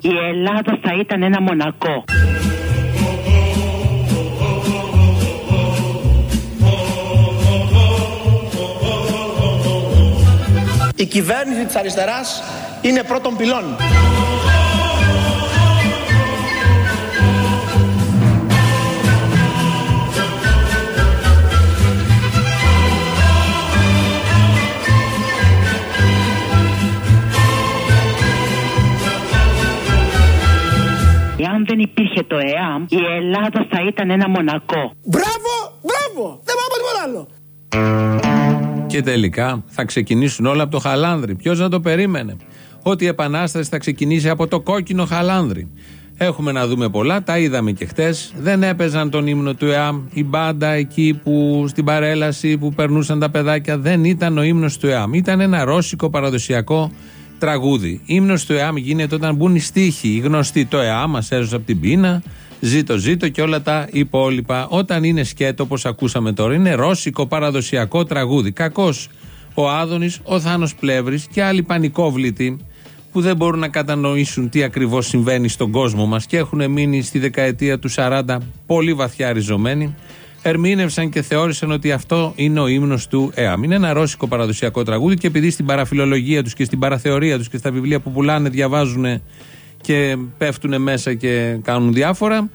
υπήρχε το ΕΑΜ, η Ελλάδα θα ήταν ένα μονακό. Η κυβέρνηση της αριστεράς είναι πρώτον πυλών. Εάν δεν υπήρχε το ΕΑΜ, η Ελλάδα θα ήταν ένα μονακό. Μπράβο, μπράβο, δεν πάω τίποτα άλλο. Και τελικά θα ξεκινήσουν όλα από το χαλάνδρι. Ποιος να το περίμενε; Ότι η επανάσταση θα ξεκινήσει από το κόκκινο χαλάνδρι. Έχουμε να δούμε πολλά, τα είδαμε και χτες. Δεν έπαιζαν τον ύμνο του ΕΑΜ. Η μπάντα εκεί που στην παρέλαση που περνούσαν τα παιδάκια δεν ήταν ο ύμνος του ΕΑΜ. Ήταν ένα ρώσικο παραδοσιακό τραγούδι. Ύμνος του ΕΑΜ γίνεται όταν μπουν οι στίχοι. Οι γνωστοί το ΕΑΜ μας έζωσε από την πείνα. Ζήτω, ζήτω και όλα τα υπόλοιπα. Όταν είναι σκέτο, όπως ακούσαμε τώρα, είναι ρώσικο παραδοσιακό τραγούδι. Κακός ο Άδωνης, ο Θάνος Πλεύρης και άλλοι πανικόβλητοι που δεν μπορούν να κατανοήσουν τι ακριβώς συμβαίνει στον κόσμο μας και έχουν μείνει στη δεκαετία του 40 πολύ βαθιά ριζωμένοι. Ερμήνευσαν και θεώρησαν ότι αυτό είναι ο ύμνος του ΕΑΜ. Είναι ένα ρώσικο παραδοσιακό τραγούδι και επειδή στην παραφιλολογία τους και στην παραθεωρία τους και στα βιβλία που πουλάνε διαβάζουν και πέφτουν μέσα και κάνουν διάφορα.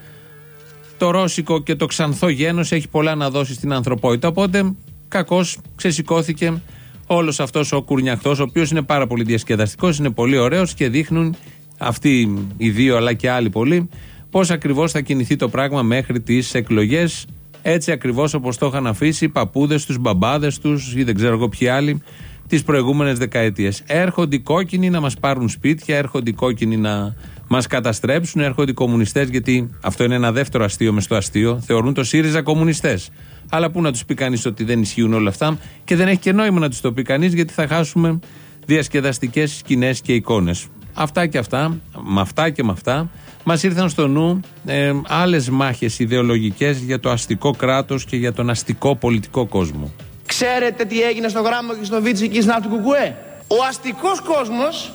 Το ρώσικο και το ξανθό γένος έχει πολλά να δώσει στην ανθρωπότητα. Οπότε κακώς ξεσηκώθηκε όλος αυτός ο κουρνιαχτός, ο οποίος είναι πάρα πολύ διασκεδαστικός, είναι πολύ ωραίος και δείχνουν αυτοί οι δύο αλλά και άλλοι πολλοί πώς ακριβώς θα κινηθεί το πράγμα μέχρι τις εκλογές. Έτσι ακριβώς όπως το είχαν αφήσει οι παππούδες τους, μπαμπάδες τους ή δεν ξέρω εγώ ποιοι άλλοι τις προηγούμενες δεκαετίες. Έρχονται οι κόκκινοι να μας πάρουν σπίτια, έρχονται οι κόκκινοι να μας καταστρέψουν, έρχονται οι κομμουνιστές, γιατί αυτό είναι ένα δεύτερο αστείο μες στο αστείο. Θεωρούν το ΣΥΡΙΖΑ κομμουνιστές. Αλλά πού να τους πει κανείς ότι δεν ισχύουν όλα αυτά και δεν έχει και νόημα να τους το πει κανείς, γιατί θα χάσουμε διασκεδαστικές σκηνές και εικόνες. Αυτά και αυτά, με αυτά και με αυτά, μας ήρθαν στο νου ε, άλλες μάχες ιδεολογικές για το αστικό κράτος και για τον αστικό πολιτικό κόσμο. Ξέρετε τι έγινε στο γράμμα και στο Βίτσι και του Κουκουέ; Ο αστικός κόσμος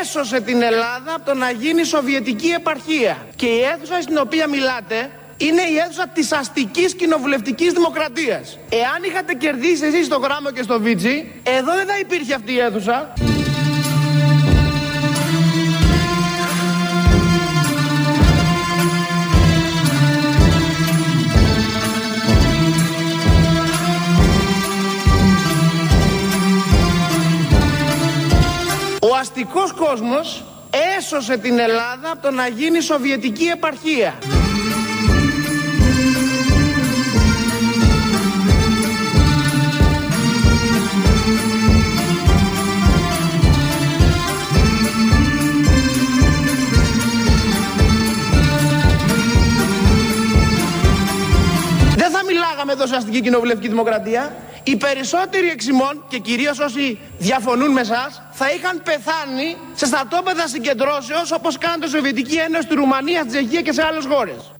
έσωσε την Ελλάδα από το να γίνει Σοβιετική επαρχία. Και η αίθουσα στην οποία μιλάτε είναι η αίθουσα της αστικής κοινοβουλευτικής δημοκρατίας. Εάν είχατε κερδίσει εσείς στο γράμμα και στο Βίτσι, εδώ δεν θα υπήρχε αυτή η αίθουσα. Ο αστικός κόσμος έσωσε την Ελλάδα από το να γίνει Σοβιετική επαρχία. Δεν θα μιλάγαμε εδώ σε αστική κοινοβουλευτική δημοκρατία. Οι περισσότεροι εξημών και κυρίως όσοι διαφωνούν με εσά θα είχαν πεθάνει σε στρατόπεδα συγκεντρώσεως όπως κάνουν το Σοβιετική Ένωση, τη Ρουμανία, τη Τσεχία και σε άλλες χώρες.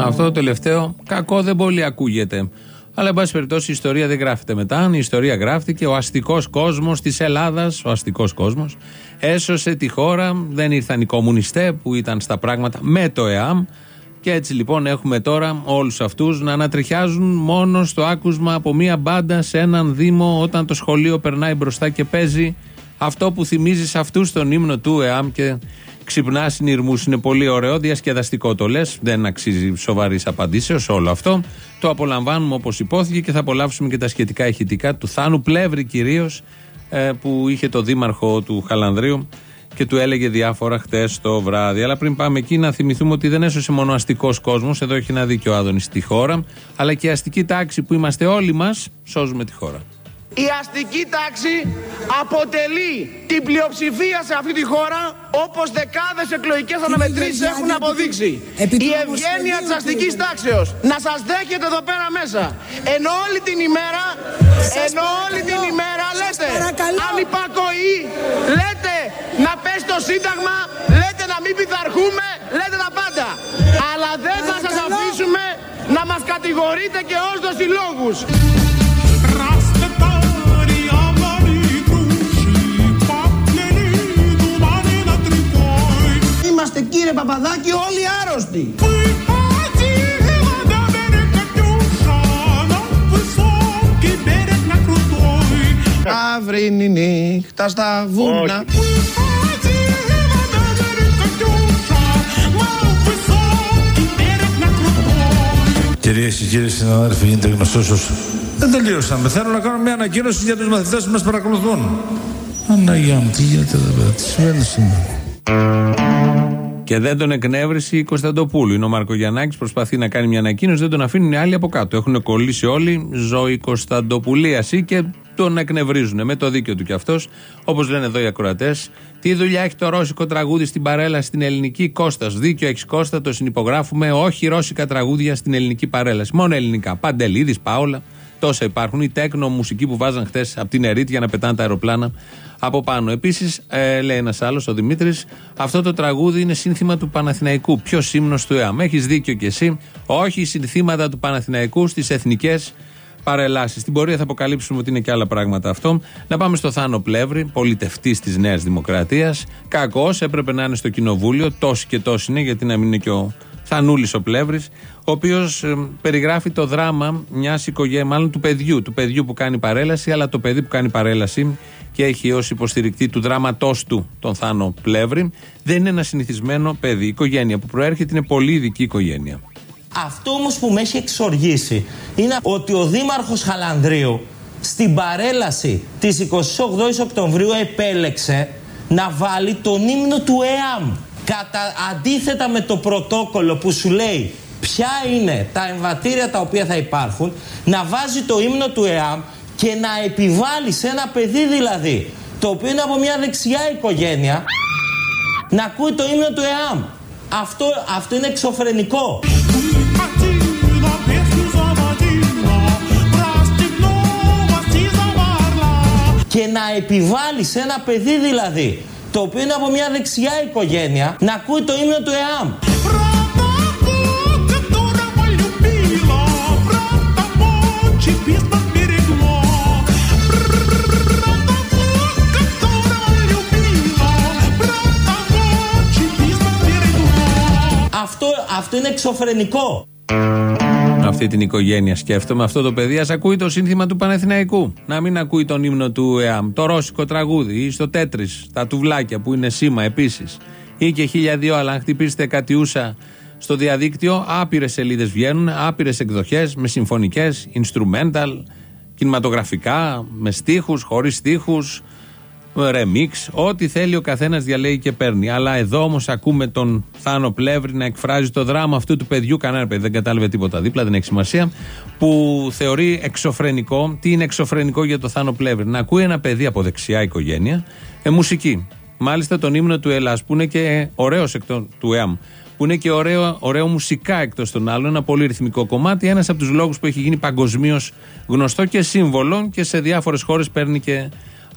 Αυτό το τελευταίο κακό δεν πολύ ακούγεται. Αλλά, εν πάση περιπτώσει, η ιστορία δεν γράφεται μετά. Η ιστορία γράφτηκε. Ο αστικός κόσμος της Ελλάδας, ο αστικός κόσμος, έσωσε τη χώρα. Δεν ήρθαν οι κομμουνιστές που ήταν στα πράγματα με το ΕΑΜ. Και έτσι λοιπόν έχουμε τώρα όλους αυτούς να ανατριχιάζουν μόνο στο άκουσμα από μία μπάντα σε έναν Δήμο όταν το σχολείο περνάει μπροστά και παίζει αυτό που θυμίζεις σε αυτούς τον ύμνο του ΕΑΜ και ξυπνά συνειρμούς. Είναι πολύ ωραίο, διασκεδαστικό το λες. Δεν αξίζει σοβαρής απαντήσεως όλο αυτό. Το απολαμβάνουμε όπως υπόθηκε και θα απολαύσουμε και τα σχετικά ηχητικά του Θάνου Πλεύρη κυρίως που είχε το δήμαρχο του Χαλανδρίου και του έλεγε διάφορα χτες το βράδυ. Αλλά πριν πάμε εκεί, να θυμηθούμε ότι δεν έσωσε μόνο ο αστικός κόσμος, εδώ έχει ένα δίκιο άδωνης στη χώρα, αλλά και η αστική τάξη που είμαστε όλοι μας, σώζουμε τη χώρα. Η αστική τάξη αποτελεί την πλειοψηφία σε αυτή τη χώρα όπως δεκάδες εκλογικές αναμετρήσεις έχουν αποδείξει. Η ευγένεια της αστικής τάξεως να σας δέχεται εδώ πέρα μέσα. Ενώ όλη την ημέρα, ενώ όλη την ημέρα λέτε ανυπακοή, λέτε να πέσει το σύνταγμα, λέτε να μην πειθαρχούμε, λέτε τα πάντα. Αλλά δεν θα σας αφήσουμε να μας κατηγορείτε και ως δοσιλόγους. κύριε Παπαδάκη όλοι άρρωστοι. Αύρινη νύχτα στα βούνα. Κυρίες και κύριοι συναδέλφοι, γίνεται γνωστός δεν τελείωσαμε. Θέλω να κάνω μια ανακοίνωση για τους μαθητές που μας παρακολουθούν. Αναγία μου, τι γίνεται εδώ πέρα, τι συμβαίνει σήμερα; Και δεν τον εκνεύρισε η Κωνσταντοπούλου. Είναι ο Μαρκογιαννάκης, προσπαθεί να κάνει μια ανακοίνωση, δεν τον αφήνουν οι άλλοι από κάτω. Έχουν κολλήσει όλοι ζωή Κωνσταντοπουλίαση και τον εκνευρίζουν. Με το δίκιο του κι αυτός. Όπως λένε εδώ οι ακροατές, τι δουλειά έχει το ρώσικο τραγούδι στην παρέλαση στην ελληνική Κώστας; Δίκιο έχεις Κώστα, το συνυπογράφουμε. Όχι ρώσικα τραγούδια στην ελληνική παρέλαση. Μόνο ελληνικά. Παντελίδης, Πάολα. Τόσα υπάρχουν. Η τέκνο μουσική που βάζαν χθες από την Ερήτη για να πετάνε τα αεροπλάνα από πάνω. Επίσης, ε, λέει ένας άλλος, ο Δημήτρης, αυτό το τραγούδι είναι σύνθημα του Παναθηναϊκού. Ποιος ύμνος του ΕΑΜ; Έχεις δίκιο κι εσύ. Όχι συνθήματα του Παναθηναϊκού στις εθνικές παρελάσεις. Στην πορεία θα αποκαλύψουμε ότι είναι και άλλα πράγματα αυτό. Να πάμε στο Θάνο Πλεύρη, πολιτευτής της Νέας Δημοκρατίας. Κακός, έπρεπε να είναι στο κοινοβούλιο. Τόσοι και τόσοι είναι, γιατί να μην είναι και ο Θανούλης ο Πλεύρης, ο οποίος ε, περιγράφει το δράμα μιας οικογένεια, μάλλον του παιδιού, του παιδιού που κάνει παρέλαση, αλλά το παιδί που κάνει παρέλαση και έχει ως υποστηρικτή του δράματός του τον Θάνο Πλεύρη, δεν είναι ένα συνηθισμένο παιδί. Η οικογένεια που προέρχεται είναι πολύ ειδική οικογένεια. Αυτό όμως που με έχει εξοργήσει είναι ότι ο Δήμαρχος Χαλανδρίου στην παρέλαση της 28 Οκτωβρίου επέλεξε να βάλει τον ύμνο του ΕΑΜ. Κατα... Αντίθετα με το πρωτόκολλο που σου λέει ποια είναι τα εμβατήρια τα οποία θα υπάρχουν, να βάζει το ύμνο του ΕΑΜ και να επιβάλλει σε ένα παιδί δηλαδή, το οποίο είναι από μια δεξιά οικογένεια, να ακούει το ύμνο του ΕΑΜ. Αυτό, αυτό είναι εξωφρενικό. Και να επιβάλλει σε ένα παιδί δηλαδή, το οποίο είναι από μια δεξιά οικογένεια, να ακούει το ύμνο του ΕΑΜ. Αυτό, αυτό είναι εξωφρενικό. Αυτή την οικογένεια σκέφτομαι. Αυτό το παιδί ας ακούει το σύνθημα του Πανεθναϊκού. Να μην ακούει τον ύμνο του ΕΑΜ. Το ρώσικο τραγούδι ή στο τέτρι, τα τουβλάκια που είναι σήμα επίσης. Ή και χίλια δύο, αλλά αν χτυπήσετε κάτι ούσα στο διαδίκτυο, άπειρες σελίδες βγαίνουν, άπειρες εκδοχές με συμφωνικές, instrumental, κινηματογραφικά, με στίχους, χωρίς στίχους, remix, ό,τι θέλει ο καθένας διαλέγει και παίρνει. Αλλά εδώ όμως ακούμε τον Θάνο Πλεύρη να εκφράζει το δράμα αυτού του παιδιού. Κανένα παιδί δεν κατάλαβε τίποτα δίπλα, δεν έχει σημασία. Που θεωρεί εξωφρενικό. Τι είναι εξωφρενικό για το Θάνο Πλεύρη, Να ακούει ένα παιδί από δεξιά οικογένεια ε, μουσική. Μάλιστα τον ύμνο του Ελλάς που είναι και ωραίος του ΕΑΜ που είναι και ωραίο, ωραίο μουσικά εκτός των άλλων, ένα πολύ ρυθμικό κομμάτι. Ένας από τους λόγους που έχει γίνει παγκοσμίως γνωστό και σύμβολο και σε διάφορες χώρες παίρνει και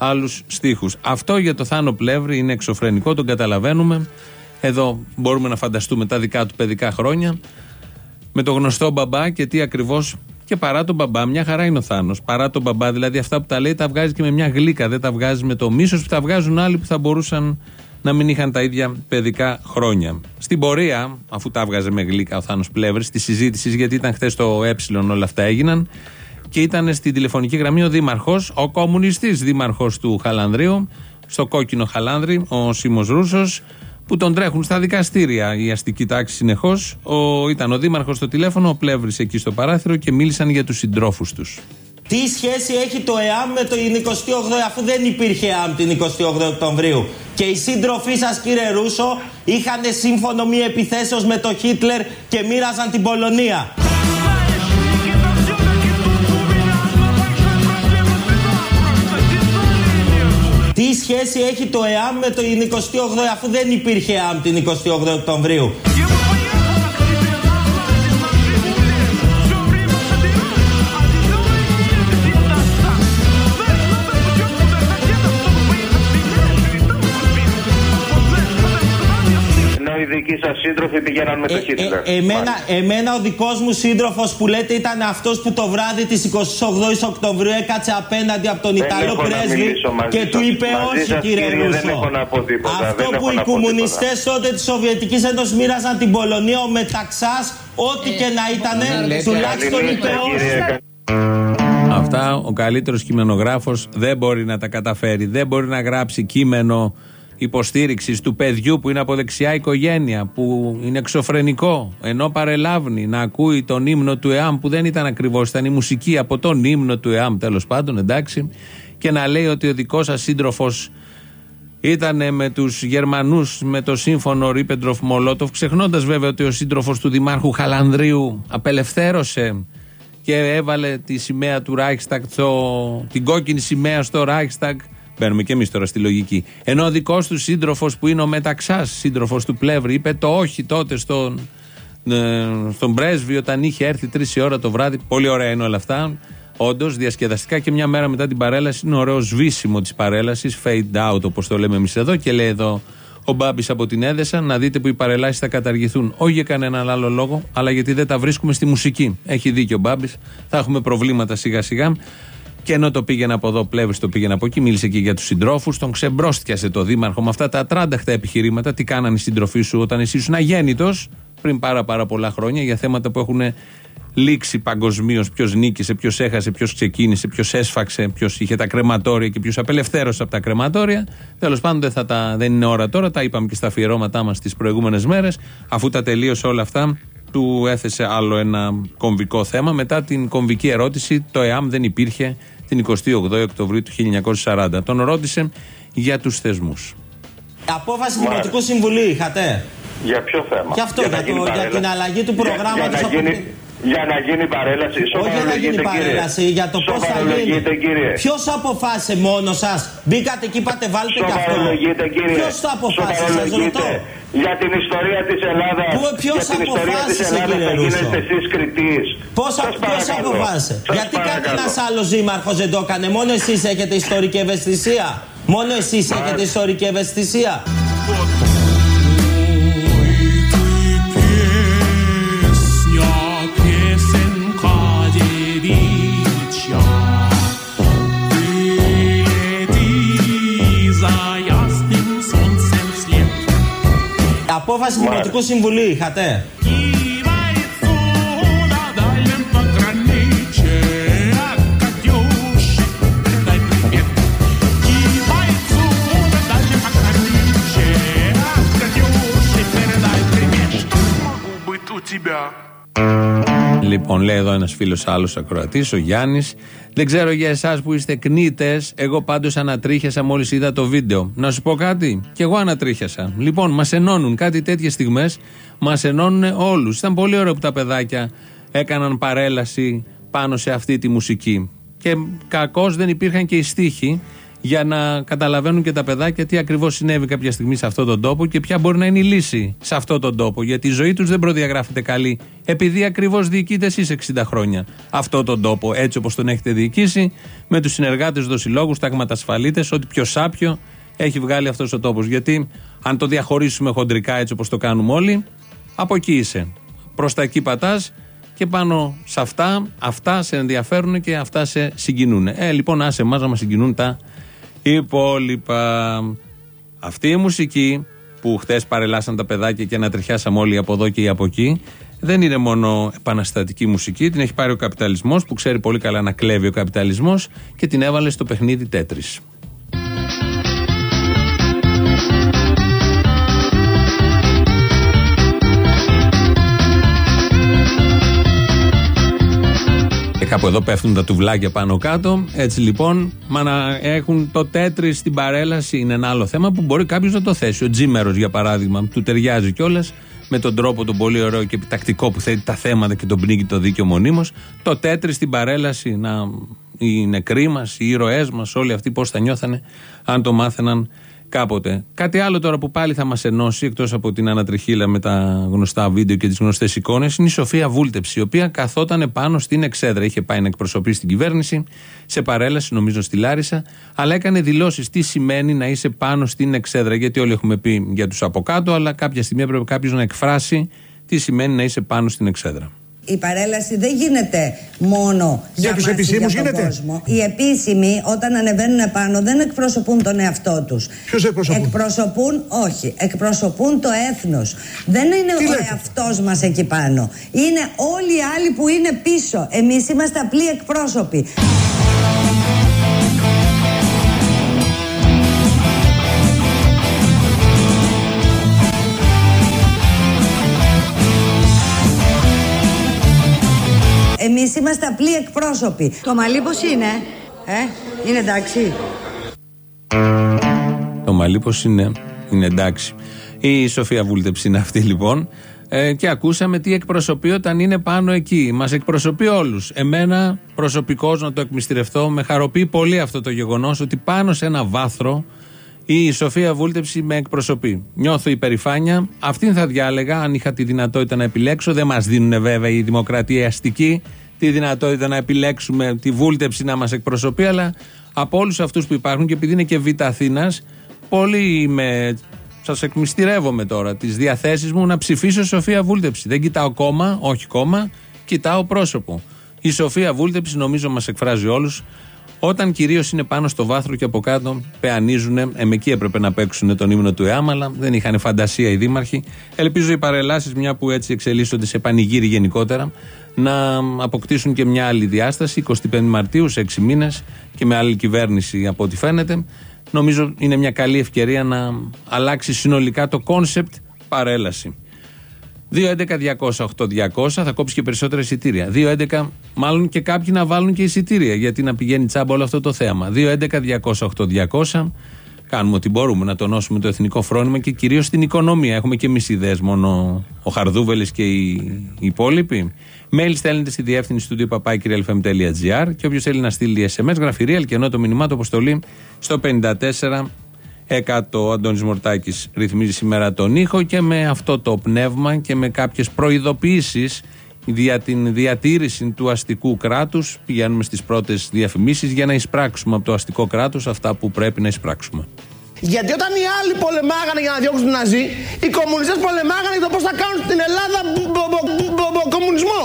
άλλους στίχους. Αυτό για το Θάνο Πλεύρη είναι εξωφρενικό, τον καταλαβαίνουμε. Εδώ μπορούμε να φανταστούμε τα δικά του παιδικά χρόνια. Με το γνωστό μπαμπά και τι ακριβώς. Και παρά τον μπαμπά, μια χαρά είναι ο Θάνος. Παρά τον μπαμπά, δηλαδή αυτά που τα λέει τα βγάζει και με μια γλύκα. Δεν τα βγάζει με το μίσος που τα βγάζουν άλλοι που θα μπορούσαν να μην είχαν τα ίδια παιδικά χρόνια. Στην πορεία, αφού τα βγάζε με γλύκα ο Θάνος Πλεύρης, τη συζήτηση, γιατί ήταν χθες το ε όλα αυτά έγιναν, και ήταν στην τηλεφωνική γραμμή ο Δήμαρχος, ο κομμουνιστής Δήμαρχος του Χαλανδρίου, στο κόκκινο Χαλάνδρη, ο Σίμω Ρούσος, που τον τρέχουν στα δικαστήρια η αστική τάξη συνεχώς. Ήταν ο Δήμαρχος στο τηλέφωνο, ο Πλεύρης εκεί στο παράθυρο και μίλησαν για τους συντρόφους τους. Τι σχέση έχει το ΕΑΜ με το 28 αφού δεν υπήρχε ΕΑΜ την 28 Οκτωβρίου; Και οι σύντροφοί σας, κύριε Ρούσο, είχαν σύμφωνο μη επιθέσεως με το Χίτλερ και μοίραζαν την Πολωνία. Τι σχέση έχει το ΕΑΜ με το 28 αφού δεν υπήρχε ΕΑΜ την 28 Οκτωβρίου; Οι δικοί σας σύντροφοι πηγαίναν με το ε, Χίτλερ. Ε, εμένα, εμένα ο δικός μου σύντροφος που λέτε ήταν αυτός που το βράδυ της 28 Οκτωβρίου έκατσε απέναντι από τον Ιταλό πρέσβη και του είπε όχι κύριε Ρούσο. Αυτό που οι κομμουνιστές τότε της Σοβιετικής Ένωσης μοίραζαν την Πολωνία, ο Μεταξάς, ό,τι και να ήταν, τουλάχιστον είπε όχι. Αυτά ο καλύτερος κειμενογράφος δεν μπορεί να τα καταφέρει. Δεν μπορεί να γράψει κείμενο υποστήριξης του παιδιού που είναι από δεξιά οικογένεια, που είναι εξωφρενικό, ενώ παρελάβνει να ακούει τον ύμνο του ΕΑΜ, που δεν ήταν ακριβώς, ήταν η μουσική από τον ύμνο του ΕΑΜ, τέλος πάντων, εντάξει, και να λέει ότι ο δικός σας σύντροφος ήταν με τους Γερμανούς με το σύμφωνο Ρίπεντροφ Μολότοφ, ξεχνώντας βέβαια ότι ο σύντροφος του Δημάρχου Χαλανδρίου απελευθέρωσε και έβαλε τη σημαία του Reichstag, την κόκκινη σημαία στο Reichstag. Μπαίνουμε και εμείς τώρα στη λογική. Ενώ ο δικός του σύντροφος που είναι ο Μεταξάς, σύντροφος του Πλεύρη, είπε το όχι τότε στον, ε, στον πρέσβη όταν είχε έρθει τρεις ώρα το βράδυ. Πολύ ωραία είναι όλα αυτά. Όντως, διασκεδαστικά και μια μέρα μετά την παρέλαση είναι ωραίο σβήσιμο της παρέλασης. Fade out, όπως το λέμε εμείς εδώ. Και λέει εδώ ο Μπάμπης από την Έδεσα να δείτε που οι παρελάσεις θα καταργηθούν. Όχι για κανέναν άλλο λόγο, αλλά γιατί δεν τα βρίσκουμε στη μουσική. Έχει δίκιο ο Μπάμπης. Θα έχουμε προβλήματα σιγά σιγά. Και ενώ το πήγαινε από εδώ, πλεύρη το πήγαινε από εκεί, μίλησε και για τους συντρόφους. Τον ξεμπρόστιασε το δήμαρχο με αυτά τα ατράνταχτα επιχειρήματα. Τι κάνανε οι συντροφοί σου όταν εσύ ήσουν αγέννητος πριν πάρα, πάρα πολλά χρόνια για θέματα που έχουν λήξει παγκοσμίως. Ποιος νίκησε, ποιος έχασε, ποιος ξεκίνησε, ποιος έσφαξε, ποιος είχε τα κρεματόρια και ποιος απελευθέρωσε από τα κρεματόρια. Τέλος πάντων δεν, θα τα, δεν είναι ώρα τώρα, τα είπαμε και στα αφιερώματά μας τις προηγούμενες μέρες. Αφού τα τελείωσε όλα αυτά, του έθεσε άλλο ένα κομβικό θέμα. Μετά την κομβική ερώτηση, το ΕΑΜ δεν υπήρχε την 28 Οκτωβρίου του 1940. Τον ρώτησε για τους θεσμούς. Απόφαση Δημοτικού Συμβουλίου είχατε; Για ποιο θέμα; Για αυτό, για, το, για την αλλαγή του προγράμματο. Για να γίνει παρέλαση. Όχι για να γίνει παρέλαση, για το πώς θα γίνει. Ποιος αποφάσισε μόνος σας; Μπήκατε εκεί, είπατε βάλτε και αυτό. Ποιος το αποφάσισε, σας ρωτώ. Για την ιστορία της Ελλάδας. Ποιος αποφάσισε, κύριε Ρούσο. Γίνεστε εσείς κριτής. Ποιος αποφάσισε; Γιατί κανένα άλλος δήμαρχος δεν το έκανε; Μόνο εσείς έχετε ιστορική ευαισθησία; Μόνο εσείς έχετε ιστορική ευαισθησία; Απόφαση Δημοτικού Συμβουλίου είχατε; Λοιπόν, λέει εδώ ένας φίλος άλλος ακροατής, ο Γιάννης. Δεν ξέρω για εσάς που είστε κνήτες. Εγώ πάντως ανατρίχιασα μόλις είδα το βίντεο. Να σου πω κάτι. Κι εγώ ανατρίχιασα. Λοιπόν, μας ενώνουν κάτι τέτοιες στιγμές. Μας ενώνουν όλους. Ήταν πολύ ωραίο που τα παιδάκια έκαναν παρέλαση πάνω σε αυτή τη μουσική. Και κακώς δεν υπήρχαν και οι στίχοι για να καταλαβαίνουν και τα παιδάκια τι ακριβώς συνέβη κάποια στιγμή σε αυτόν τον τόπο και ποια μπορεί να είναι η λύση σε αυτόν τον τόπο. Γιατί η ζωή τους δεν προδιαγράφεται καλή, επειδή ακριβώς διοικείτε εσεί 60 χρόνια αυτόν τον τόπο, έτσι όπως τον έχετε διοικήσει, με τους συνεργάτες, δοσιλόγου, ταγματασφαλίτε, ό,τι πιο σάπιο έχει βγάλει αυτός ο τόπος. Γιατί αν το διαχωρίσουμε χοντρικά έτσι όπως το κάνουμε όλοι, από εκεί είσαι. Προς τα εκεί πατάς και πάνω σε αυτά, αυτά σε ενδιαφέρουν και αυτά σε συγκινούν. Ε, λοιπόν, άσε εμάς να μας συγκινούν τα υπόλοιπα. Αυτή η μουσική που χθες παρελάσαν τα παιδάκια και ανατριχιάσαμε όλοι από εδώ και από εκεί, δεν είναι μόνο επαναστατική μουσική. Την έχει πάρει ο καπιταλισμός που ξέρει πολύ καλά να κλέβει ο καπιταλισμός και την έβαλε στο παιχνίδι τέτρι. Κάπου εδώ πέφτουν τα τουβλάκια πάνω κάτω. Έτσι λοιπόν, μα να έχουν το τέτρι στην παρέλαση είναι ένα άλλο θέμα που μπορεί κάποιος να το θέσει. Ο Τζίμερος, για παράδειγμα, του ταιριάζει κιόλας με τον τρόπο τον πολύ ωραίο και επιτακτικό που θέτει τα θέματα και τον πνίγει το δίκαιο μονίμως. Το τέτρι στην παρέλαση να οι νεκροί μα, οι ήρωές μας, όλοι αυτοί πώς θα νιώθανε αν το μάθαιναν κάποτε. Κάτι άλλο τώρα που πάλι θα μας ενώσει, εκτός από την ανατριχίλα με τα γνωστά βίντεο και τις γνωστές εικόνες, είναι η Σοφία Βούλτεψη, η οποία καθόταν πάνω στην εξέδρα. Είχε πάει να εκπροσωπήσει την κυβέρνηση, σε παρέλαση, νομίζω στη Λάρισα, αλλά έκανε δηλώσεις τι σημαίνει να είσαι πάνω στην εξέδρα. Γιατί όλοι έχουμε πει για τους από κάτω, αλλά κάποια στιγμή έπρεπε κάποιος να εκφράσει τι σημαίνει να είσαι πάνω στην εξέδρα. Η παρέλαση δεν γίνεται μόνο για, για τους επισήμους γίνεται. Κόσμο. Οι επίσημοι όταν ανεβαίνουν πάνω δεν εκπροσωπούν τον εαυτό τους. Ποιος εκπροσωπούν; Εκπροσωπούν, όχι, εκπροσωπούν το έθνος. Δεν είναι Τι ο λέτε; εαυτός μας εκεί πάνω. Είναι όλοι οι άλλοι που είναι πίσω. Εμείς είμαστε απλοί εκπρόσωποι. Εμείς είμαστε απλοί εκπρόσωποι. Το μαλλί πώς είναι, ε, είναι εντάξει. Το μαλλί πώς είναι, είναι εντάξει. Η Σοφία Βούλτεψη είναι αυτή λοιπόν. Ε, και ακούσαμε τι εκπροσωπεί όταν είναι πάνω εκεί. Μας εκπροσωπεί όλους. Εμένα προσωπικώς να το εκμυστηρευτώ, με χαροποιεί πολύ αυτό το γεγονός ότι πάνω σε ένα βάθρο η Σοφία Βούλτεψη με εκπροσωπεί. Νιώθω υπερηφάνεια. Αυτήν θα διάλεγα αν είχα τη δυνατότητα να επιλέξω. Δεν μας δίνουν βέβαια η δημοκρατία αστική τη δυνατότητα να επιλέξουμε τη βούλτεψη να μας εκπροσωπεί, αλλά από όλους αυτούς που υπάρχουν και επειδή είναι και Β' Αθήνας, πολύ με. Σας εκμυστηρεύομαι τώρα τις διαθέσεις μου να ψηφίσω Σοφία Βούλτεψη. Δεν κοιτάω κόμμα, όχι κόμμα, κοιτάω πρόσωπο. Η Σοφία Βούλτεψη νομίζω μας εκφράζει όλους. Όταν κυρίως είναι πάνω στο βάθρο και από κάτω πεανίζουν, εμ' εκεί έπρεπε να παίξουν τον ύμνο του ΕΑΜ, αλλά δεν είχαν φαντασία οι δήμαρχοι. Ελπίζω οι παρελάσεις, μια που έτσι εξελίσσονται σε πανηγύρι γενικότερα, να αποκτήσουν και μια άλλη διάσταση. 25 Μαρτίου, σε 6 μήνες και με άλλη κυβέρνηση από ό,τι φαίνεται. Νομίζω είναι μια καλή ευκαιρία να αλλάξει συνολικά το concept παρέλαση. 2.11.200.8.200 θα κόψει και περισσότερα εισιτήρια. 2.11 μάλλον και κάποιοι να βάλουν και εισιτήρια γιατί να πηγαίνει τσάμπα όλο αυτό το θέαμα. 2.11.200.8.200 κάνουμε ό,τι μπορούμε να τονώσουμε το εθνικό φρόνημα και κυρίως την οικονομία. Έχουμε και εμεί ιδέε, μόνο ο Χαρδούβελης και οι υπόλοιποι. Mail στέλνετε στη διεύθυνση του papakirialfm.gr και όποιος θέλει να στείλει SMS, γράφει real και ενώ το μηνυμά του αποστολή στο 54 ο Αντώνης Μορτάκης ρυθμίζει σήμερα τον ήχο και με αυτό το πνεύμα και με κάποιες προειδοποιήσεις για την διατήρηση του αστικού κράτους πηγαίνουμε στις πρώτες διαφημίσεις για να εισπράξουμε από το αστικό κράτος αυτά που πρέπει να εισπράξουμε. Γιατί όταν οι άλλοι πολεμάγανε για να διώξουν τον Ναζί, οι κομμουνιστές πολεμάγανε για το πώς θα κάνουν στην Ελλάδα κομμουνισμό.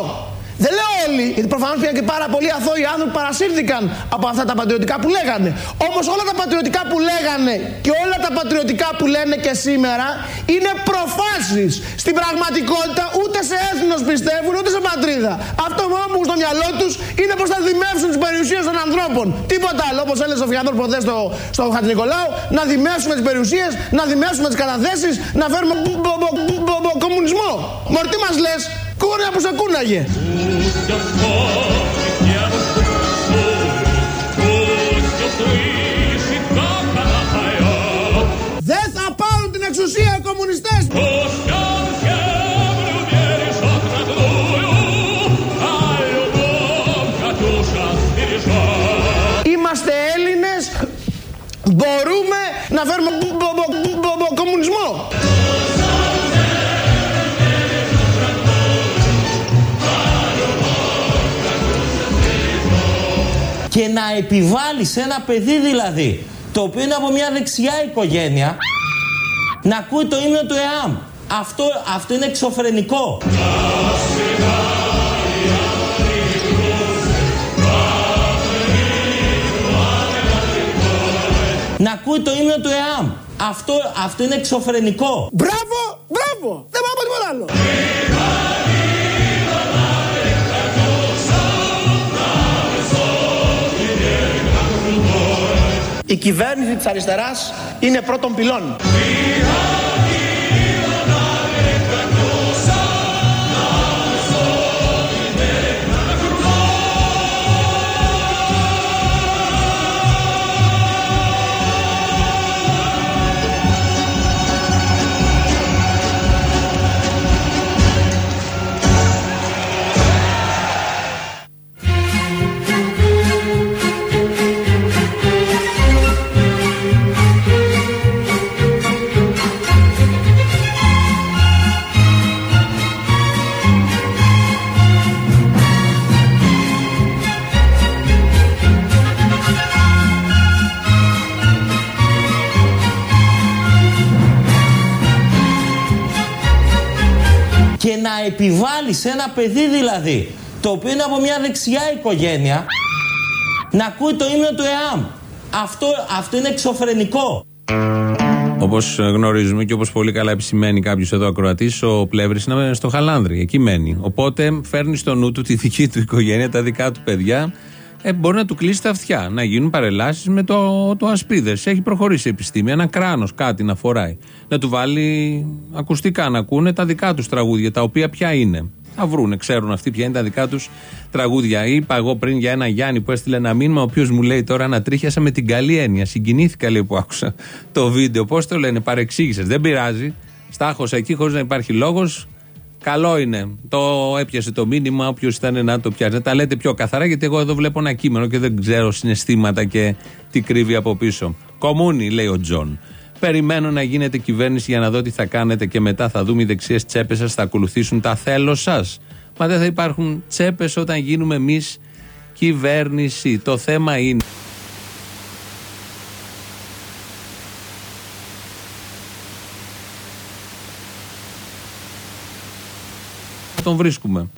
Δεν λέω όλοι, γιατί προφανώς πήγαν και πάρα πολλοί αθώοι άνθρωποι που παρασύρθηκαν από αυτά τα πατριωτικά που λέγανε. Όμως όλα τα πατριωτικά που λέγανε και όλα τα πατριωτικά που λένε και σήμερα είναι προφάσεις. Στην πραγματικότητα ούτε σε έθνος πιστεύουν ούτε σε πατρίδα. Αυτό μόνο που στο μυαλό τους είναι πως θα δημεύσουν τις περιουσίες των ανθρώπων. Τίποτα άλλο. Όπως έλεγε ο Φιαδόρ προχθέ στο, στο Χατζηνικολάου, να δημεύσουμε τις περιουσίες, να δημεύσουμε τις καταθέσεις, να φέρουμε κομμουνισμό. Μορτί μας λες, Κούρια που σε κούναγε. Δεν θα πάρουν την εξουσία οι κομμουνιστές. Επιβάλλεις σε ένα παιδί δηλαδή, το οποίο είναι από μια δεξιά οικογένεια, να ακούει το ύμνο του ΕΑΜ. Αυτό, αυτό είναι εξωφρενικό. Να ακούει το ύμνο του ΕΑΜ. Αυτό, αυτό είναι εξωφρενικό. Μπράβο, μπράβο. Δεν πάω τίποτα άλλο. Η κυβέρνηση της αριστεράς είναι πρώτον πυλών. Επιβάλλει σε ένα παιδί δηλαδή, το οποίο είναι από μια δεξιά οικογένεια, να ακούει το ύμνο του ΕΑΜ. Αυτό, αυτό είναι εξωφρενικό. Όπως γνωρίζουμε και όπως πολύ καλά επισημαίνει κάποιος εδώ ακροατής, ο Πλεύρης είναι στο Χαλάνδρη. Εκεί μένει. Οπότε φέρνει στο νου του τη δική του οικογένεια, τα δικά του παιδιά. Ε, μπορεί να του κλείσει τα αυτιά, να γίνουν παρελάσεις με το, το ασπίδες. Έχει προχωρήσει η επιστήμη. Ένα κράνος, κάτι να φοράει. Να του βάλει ακουστικά, να ακούνε τα δικά τους τραγούδια, τα οποία πια είναι. Θα βρούνε, ξέρουν αυτοί ποια είναι τα δικά τους τραγούδια. Είπα εγώ πριν για ένα Γιάννη που έστειλε ένα μήνυμα, ο οποίος μου λέει τώρα ανατρίχιασα με την καλή έννοια. Συγκινήθηκα λέει που άκουσα το βίντεο. Πώς το λένε, παρεξήγησες. Δεν πειράζει. Στάχωσα εκεί χωρίς να υπάρχει λόγος. Καλό είναι. Το έπιασε το μήνυμα, όποιος ήταν να το πιάσει. Να τα λέτε πιο καθαρά, γιατί εγώ εδώ βλέπω ένα κείμενο και δεν ξέρω συναισθήματα και τι κρύβει από πίσω. Κομμούνι, λέει ο Τζον. Περιμένω να γίνετε κυβέρνηση για να δω τι θα κάνετε και μετά θα δούμε οι δεξιές τσέπες σας θα ακολουθήσουν τα θέλω σας. Μα δεν θα υπάρχουν τσέπες όταν γίνουμε εμείς κυβέρνηση. Το θέμα είναι. Τον βρίσκουμε.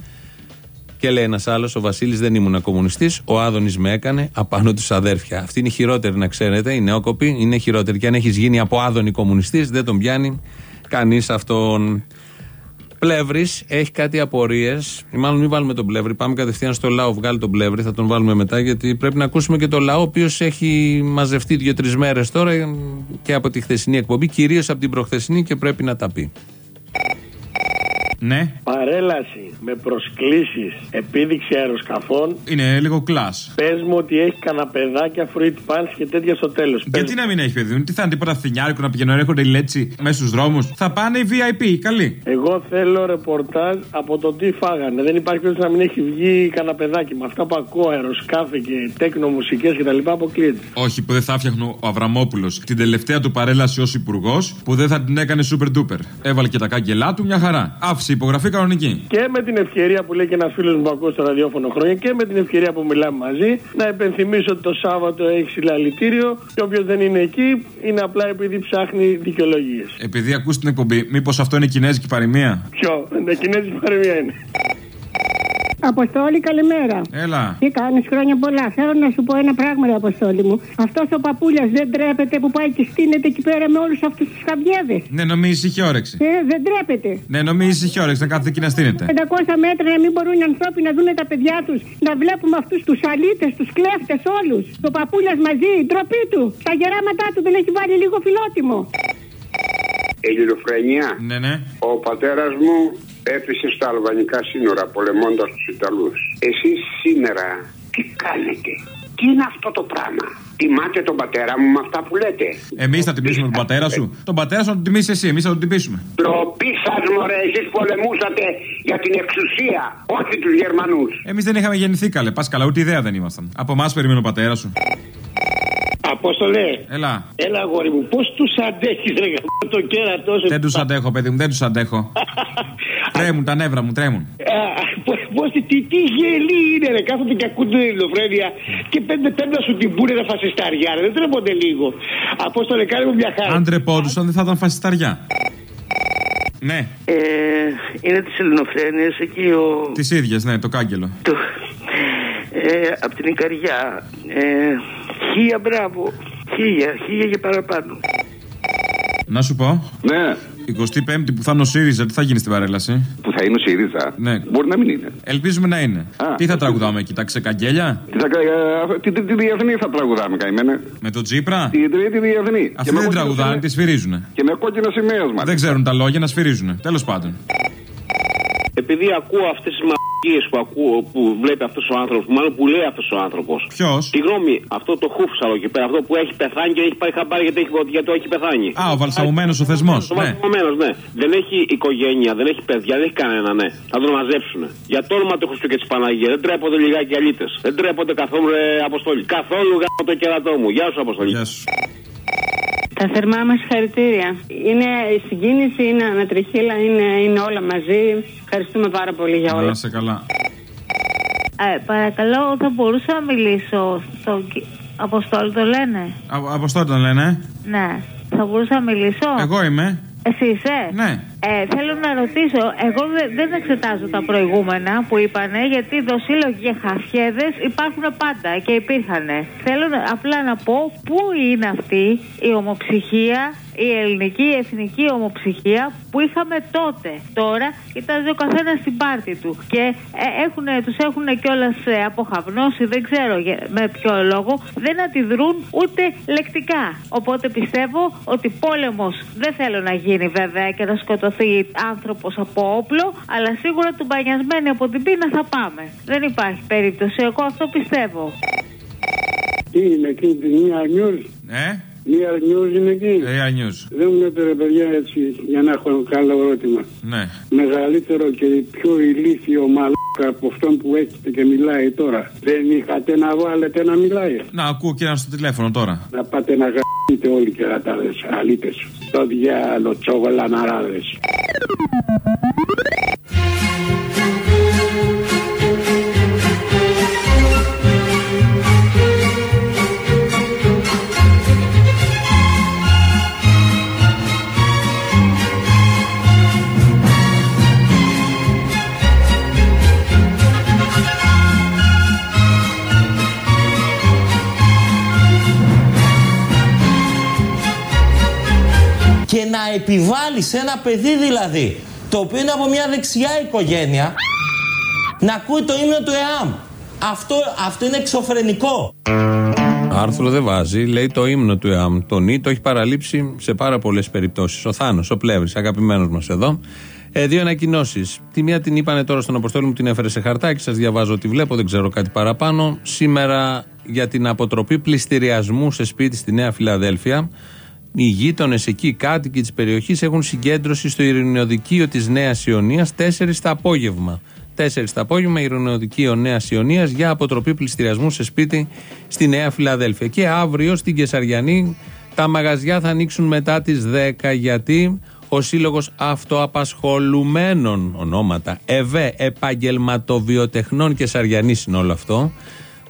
Και λέει ένας άλλος, ο Βασίλης δεν ήμουν κομμουνιστής, ο Άδωνης με έκανε απάνω τους αδέρφια. Αυτή είναι η χειρότερη, να ξέρετε, η νεόκοπη, είναι χειρότερη. Και αν έχεις γίνει από Άδωνη κομμουνιστής, δεν τον πιάνει κανείς αυτόν. Πλεύρης έχει κάτι απορίες. Μάλλον μην βάλουμε τον Πλεύρη. Πάμε κατευθείαν στο λαό. Βγάλει τον Πλεύρη. Θα τον βάλουμε μετά γιατί πρέπει να ακούσουμε και το λαό, ο οποίος έχει μαζευτεί δύο-τρεις μέρες τώρα και από τη χθεσινή εκπομπή, κυρίως από την προχθεσινή και πρέπει να τα πει. Ναι. Παρέλαση με προσκλήσεις, επίδειξη αεροσκαφών. Είναι λίγο κλα. Πες μου ότι έχει καναπεδάκια, fruit punch και τέτοια στο τέλος. Γιατί να μην έχει παιδί μου, τι θα είναι τίποτα φθινιάρικο να πηγαίνουν έρχονται οι λέτσι μέσα στους δρόμους. Θα πάνε οι VIP, καλή. Εγώ θέλω ρεπορτάζ από το τι φάγανε. Δεν υπάρχει περίπτωση να μην έχει βγει καναπεδάκι. Με αυτά που ακούω, αεροσκάφη και τέκνο μουσικές κτλ. αποκλείεται. Όχι, που δεν θα φτιάχνω ο Αβραμόπουλος την τελευταία του παρέλαση ως υπουργός που δεν θα την έκανε super duper. Έβαλε και τα κάγκελά του μια χαρά. Άφησε υπογραφή κανονική. Και με την ευκαιρία που λέει και ένας φίλος μου που ακούω στο ραδιόφωνο χρόνια και με την ευκαιρία που μιλάμε μαζί, να επενθυμίσω ότι το Σάββατο έχει συλλαλητήριο και όποιος δεν είναι εκεί είναι απλά επειδή ψάχνει δικαιολογίες. Επειδή ακούς την εκπομπή, μήπως αυτό είναι κινέζικη παροιμία; Ποιο, ναι, κινέζικη παροιμία είναι. Αποστόλη, καλημέρα. Έλα. Τι κάνεις χρόνια πολλά. Θέλω να σου πω ένα πράγμα, ρε Αποστόλη μου. Αυτός ο παππούλιας δεν τρέπεται που πάει και στείνεται εκεί πέρα με όλους αυτούς τους χαβιέδε. Ναι, νομίζεις είχε όρεξη. Ε, δεν τρέπεται. Ναι, νομίζεις είχε όρεξη να κάθεται εκεί να στείνεται. 500 μέτρα να μην μπορούν οι ανθρώποι να δουν τα παιδιά τους. Να βλέπουμε αυτούς τους αλήτες, τους κλέφτες όλους. Το παππούλιας μαζί, η τροπή του. Τα γεράματά του δεν έχει βάλει λίγο φιλότιμο. Ελληνοφρενία. Ναι, ναι. Ο πατέρας μου έπεσε στα αλβανικά σύνορα πολεμώντας τους Ιταλούς. Εσείς σήμερα τι κάνετε; Τι είναι αυτό το πράγμα; Τιμάτε τον πατέρα μου με αυτά που λέτε. Εμείς θα τιμήσουμε τον πατέρα σου. Τον πατέρα σου θα τον τιμήσεις εσύ. Εμείς θα τον τιμήσουμε. Τροπή σας, μωρέ. Εσείς πολεμούσατε για την εξουσία, όχι τους Γερμανούς. Εμείς δεν είχαμε γεννηθεί καλέ. Πας καλά, ούτε ιδέα δεν ήμασταν. Από εμάς περιμένει ο πατέρας σου. Απόστολε. Έλα. Έλα, αγόρι μου, πώς τους αντέχεις, ρε γαμώ, το κέρατό σου. Δεν τους αντέχω, παιδί μου, δεν τους αντέχω. τρέμουν τα νεύρα μου, τρέμουν. Πώ τι, τι γελί είναι, ρε. Κάθονται και ακούν την ελληνοφρένεια και πέντε πέντε σου την πούνε τα φασιστάρια, ρε. Δεν τρέπονται λίγο. Απόστολε, κάνε μου μια χάρη. Αν τρεπόντουσαν, δεν θα ήταν φασισταριά. Ναι. Ε, είναι τη ελληνοφρένεια εκεί ο. Τις ίδιες, ναι, το κάγκελο. Το, ε, από την Ικαριά. Ε, χίλια μπράβο. Χίλια, χίλια και παραπάνω. Να σου πω. Ναι. 25η που θα είναι ο ΣΥΡΙΖΑ, τι θα γίνει στην παρέλαση; Που θα είναι ο ΣΥΡΙΖΑ; Ναι. Μπορεί να μην είναι. Ελπίζουμε να είναι. Α, τι θα τραγουδάμε εκεί, τα ξεκαγγέλια. Τι, θα, ε, τι, τι, τι διεθνή θα τραγουδάμε, καημένε. Με τον Τζίπρα; Τη τρίτη διεθνή. Αυτοί δεν τραγουδάνε, τη σφυρίζουν. Και με κόκκινο σημαίωσμα. Δεν ξέρουν τα λόγια να σφυρίζουν. Τέλος πάντων. Επειδή ακούω αυτές τις μαγικίε που ακούω, που βλέπει αυτός ο άνθρωπος, μάλλον που λέει αυτός ο άνθρωπος. Ποιος; Συγγνώμη, αυτό το χούφσαλο εκεί πέρα, αυτό που έχει πεθάνει και έχει πάρει χαμπάρι γιατί, έχει, γιατί έχει πεθάνει. Α, ο βαλσαμωμένος ο θεσμός. Ο Ναι. βαλσαμωμένος, ναι. Δεν έχει οικογένεια, δεν έχει παιδιά, δεν έχει κανένα, ναι. Θα τον μαζέψουν. Για το όνομα του Χριστού και της Παναγίας. Δεν τρέπονται λιγάκι αλήτες. Δεν τρέπονται καθόλου ρε, αποστολή. Καθόλου γάμο το κερατό μου. Γεια σου, αποστολή. Γεια σου. Τα θερμά μας συγχαρητήρια. Είναι η συγκίνηση, είναι ανατριχίλα, είναι, είναι όλα μαζί. Ευχαριστούμε πάρα πολύ για όλα. Να είσαι καλά. Ε, παρακαλώ, θα μπορούσα να μιλήσω στο κυ- Αποστόλη, το λένε; Α- Αποστόλη τον λένε. Ναι. Θα μπορούσα να μιλήσω; Εγώ είμαι. Εσύ είσαι; Ναι. Ε, θέλω να ρωτήσω, εγώ δε- δεν εξετάζω τα προηγούμενα που είπανε, γιατί δοσύλλογοι και χαφιέδες υπάρχουν πάντα και υπήρχαν. Θέλω να- απλά να πω πού είναι αυτή η ομοψυχία, η ελληνική, η εθνική ομοψυχία που είχαμε τότε. Τώρα κοιτάζει ο καθένας την πάρτη του και ε, έχουνε, τους έχουν κιόλας αποχαυνώσει, δεν ξέρω για- με ποιο λόγο, δεν αντιδρούν ούτε λεκτικά. Οπότε πιστεύω ότι πόλεμος δεν θέλω να γίνει βέβαια και να σκοτωθεί άνθρωπος από όπλο, αλλά σίγουρα του μπανιασμένοι από την πείνα θα πάμε. Δεν υπάρχει περίπτωση, εγώ αυτό πιστεύω. Τι είναι εκεί, τη Μία News. Ε, Μία News είναι εκεί; Real News. Δεν μου λέτε ρε παιδιά έτσι για να έχω καλό ερώτημα. Ναι. Μεγαλύτερο και πιο ηλίθιο μαλάκα από αυτόν που έχετε και μιλάει τώρα. Δεν είχατε να βάλετε να μιλάει. Να ακούω και ένα στο τηλέφωνο τώρα. Να πάτε να γαμπείτε όλοι και ρατάδες, αλήτες. Το διάλο τσογολαναράδες. Και να επιβάλλει σε ένα παιδί δηλαδή, το οποίο είναι από μια δεξιά οικογένεια, να ακούει το ύμνο του ΕΑΜ. Αυτό, αυτό είναι εξωφρενικό. Άρθρο δεν βάζει, λέει το ύμνο του ΕΑΜ. Το νι το έχει παραλείψει σε πάρα πολλές περιπτώσεις. Ο Θάνος, ο Πλεύρης, αγαπημένος μας εδώ. Ε, δύο ανακοινώσεις. Τη μία την είπανε τώρα στον Αποστόλη μου, την έφερε σε χαρτάκι. Σας διαβάζω ότι βλέπω, δεν ξέρω κάτι παραπάνω. Σήμερα για την αποτροπή πληστηριασμού σε σπίτι στη Νέα Φιλαδέλφια. Οι γείτονες εκεί, οι κάτοικοι της περιοχής έχουν συγκέντρωση στο ειρηνοδικείο της Νέας Ιωνίας 4 το απόγευμα. 4 το απόγευμα, ειρηνοδικείο Νέας Ιωνίας για αποτροπή πληστηριασμού σε σπίτι στη Νέα Φιλαδέλφια. Και αύριο στην Κεσαριανή τα μαγαζιά θα ανοίξουν μετά τις 10 γιατί ο Σύλλογος Αυτοαπασχολουμένων ονόματα ΕΒΕ Επαγγελματοβιοτεχνών Κεσαριανή είναι όλο αυτό.